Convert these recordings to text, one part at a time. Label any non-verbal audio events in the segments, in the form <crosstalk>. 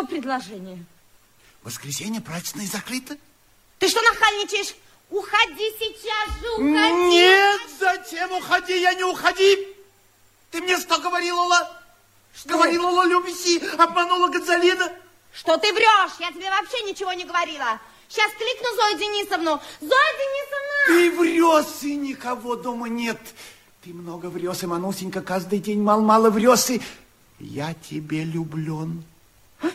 Что предложение? Воскресенье праздничное закрыто. Ты что нахальничаешь? Уходи сейчас же, уходи. Нет, зачем уходи? Я не уходи. Ты мне что говорила, Лола? Что? Говорила, Лола, любиси, обманула Гонзалина. Что ты врешь? Я тебе вообще ничего не говорила. Сейчас кликну Зою Денисовну. Зоя Денисовна! Ты врешь, и никого дома нет. Ты много врешь, и, Манусенька, каждый день мало-мало врешь, и я тебе люблен. А?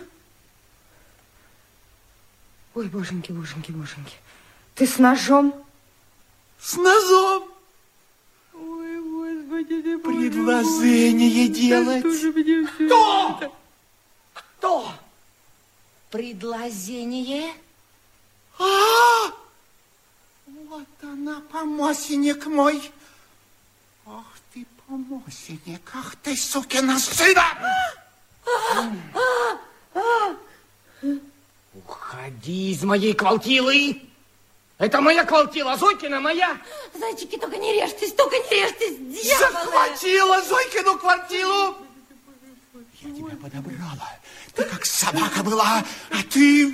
Ой, боженьки, боженьки, боженьки. Ты с ножом? С ножом? Ой, Господи, ты Предложение делать. Кто? Кто? Предложение? А, вот она, помощник мой. Ах ты, помощник, ах ты, сукина сына! Уходи из моей квалтилы! Это моя квартира, Зойкина моя. Зайчики, только не режьтесь, только не режьтесь, дьяволы. Захватила Зойкину квартиру. Я тебя подобрала. Ты как собака была, а ты...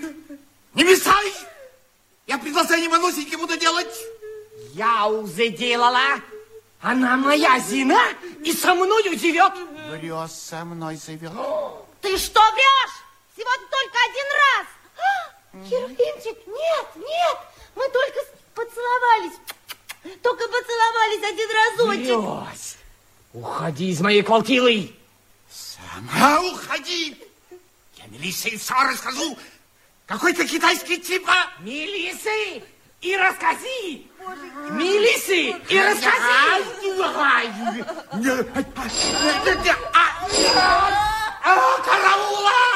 Не мешай! Я предложение Манусеньке буду делать. Я уже делала. Она моя Зина и со мною живет. Врешь, со мной живет. Ты что врешь? Сегодня только один раз. Херувимчик, нет, нет, мы только поцеловались. Только поцеловались один разочек. Врешь. Уходи из моей квартиры. Сама уходи. Я милиции все расскажу. Какой то китайский тип, а? Милиции и расскажи. Милиции и расскажи. <laughs> Караула!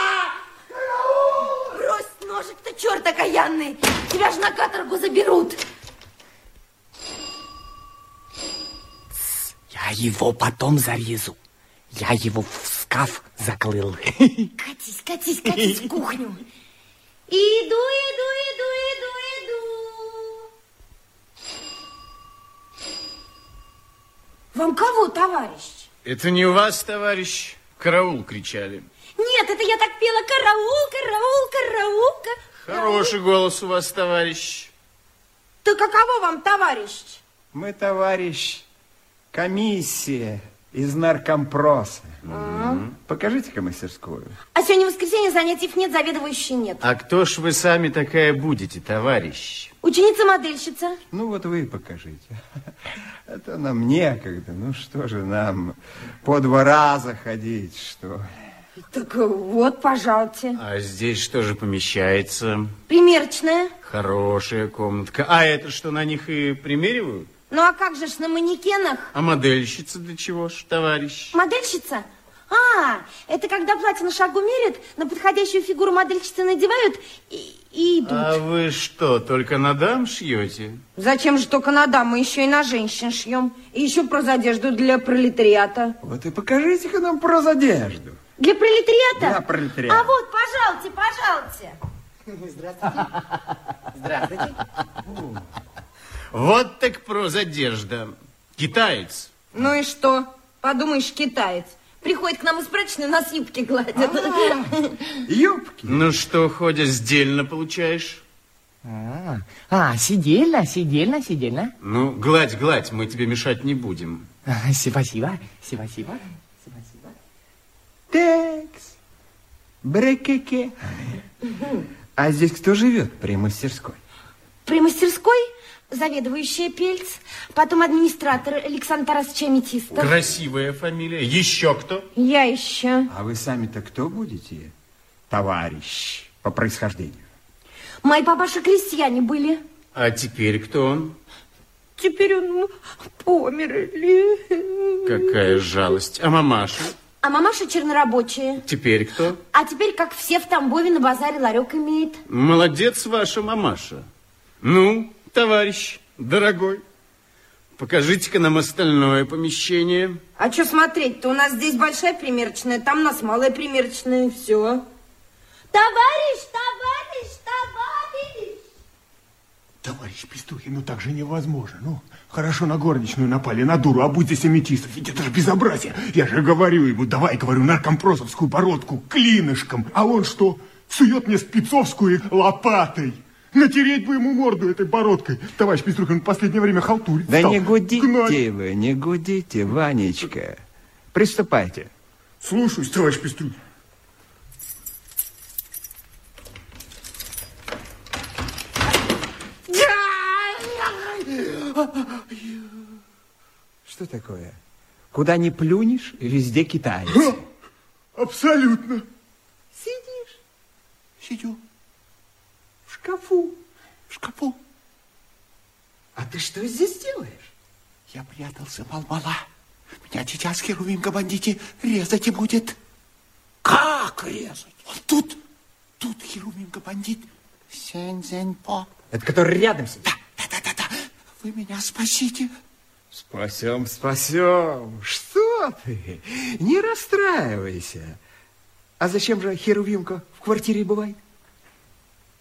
Черт окаянный. Тебя же на каторгу заберут. Я его потом зарезу. Я его в шкаф заклыл. Катись, катись, катись в кухню. Иду, иду, иду, иду, иду. Вам кого, товарищ? Это не у вас, товарищ. Караул кричали. Нет, это я так пела. Караул, караул, караулка. Хороший голос у вас, товарищ. Да каково вам, товарищ? Мы, товарищ, комиссия из наркомпроса. Покажите-ка мастерскую. А сегодня воскресенье, занятий нет, заведующей нет. А кто ж вы сами такая будете, товарищ? Ученица-модельщица. Ну вот вы покажите. Это нам некогда. Ну что же нам по два раза ходить, что ли? Так вот, пожалуйте. А здесь что же помещается? Примерочная. Хорошая комнатка. А это что, на них и примеривают? Ну а как же ж на манекенах? А модельщица для чего ж, товарищ? Модельщица? А, это когда платье на шагу мерят, на подходящую фигуру модельщицы надевают и, и идут. А вы что, только на дам шьете? Зачем же только на дам? Мы еще и на женщин шьем. И еще про одежду для пролетариата. Вот и покажите-ка нам про одежду. Для пролетариата? Для пролетариата. А вот, пожалуйте, пожалуйте. Здравствуйте. Здравствуйте. Вот так прозодежда. Китаец. Ну и что? Подумаешь, китаец. Приходит к нам из прачечной, нас юбки гладят. Юбки? Ну что, ходя, сдельно получаешь? А, а, сидельно, сидельно, сидельно. Ну, гладь, гладь, мы тебе мешать не будем. А, спасибо, спасибо. Брекеке. А здесь кто живет при мастерской? При мастерской заведующая Пельц, потом администратор Александр Тарасович Аметистов. Красивая фамилия. Еще кто? Я еще. А вы сами-то кто будете? Товарищ по происхождению. Мои папаши крестьяне были. А теперь кто он? Теперь он померли. Какая жалость. А мамаша? А мамаша чернорабочая. Теперь кто? А теперь, как все в Тамбове, на базаре ларек имеет. Молодец ваша мамаша. Ну, товарищ, дорогой, покажите-ка нам остальное помещение. А что смотреть-то? У нас здесь большая примерочная, там у нас малая примерочная, все. Товарищ, товарищ, товарищ! Пестухин, ну так же невозможно. Ну, хорошо на горничную напали, на дуру, а будь здесь аметистов. Ведь это же безобразие. Я же говорю ему, давай, говорю, наркомпросовскую бородку клинышком. А он что, сует мне спецовскую лопатой. Натереть бы ему морду этой бородкой. Товарищ Пеструхин в последнее время халтурит Да стал. не гудите Гнать. вы, не гудите, Ванечка. Приступайте. Слушаюсь, товарищ Пеструхин. Что такое? Куда ни плюнешь, везде китаец. Абсолютно. Сидишь Сидю в шкафу. в шкафу. А ты что здесь делаешь? Я прятался, мал-мала. Меня сейчас херувимка бандите резать и будет. Как резать? Вот тут, тут херувимка бандит. Сень-зень-по. Это который рядом сидит? Да-да-да-да. Вы меня спасите. Спасем, спасем. Что ты? Не расстраивайся. А зачем же Херувимка в квартире бывает?